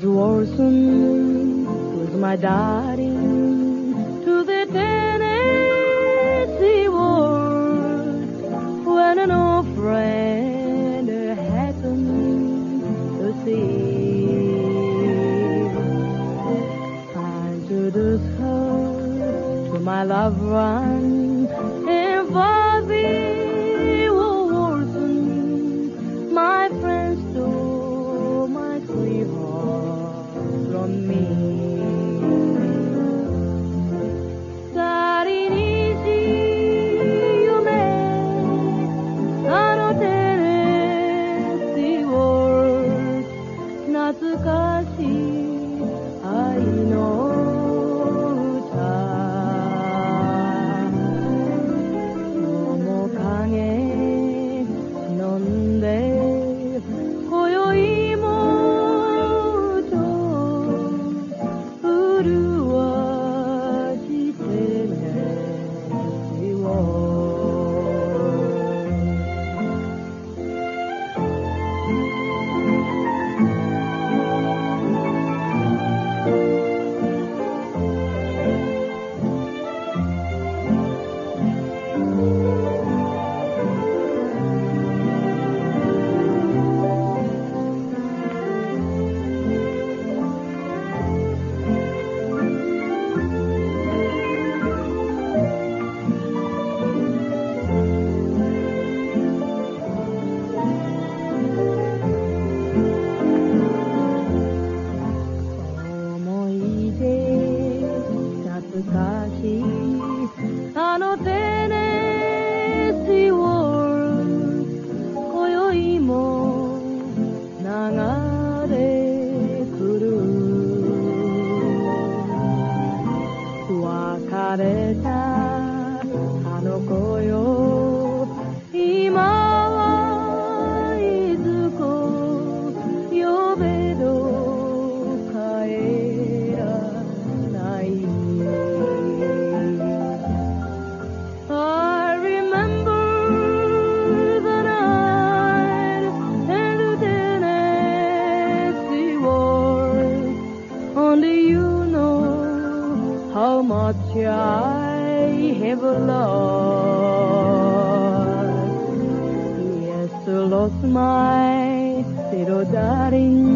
George Warson was my daddy to the Tennessee ward when an old friend happened to see. I introduced her to my love run in Bobby. 恥ずかしい how much I have lost. Yes, lost my little darling.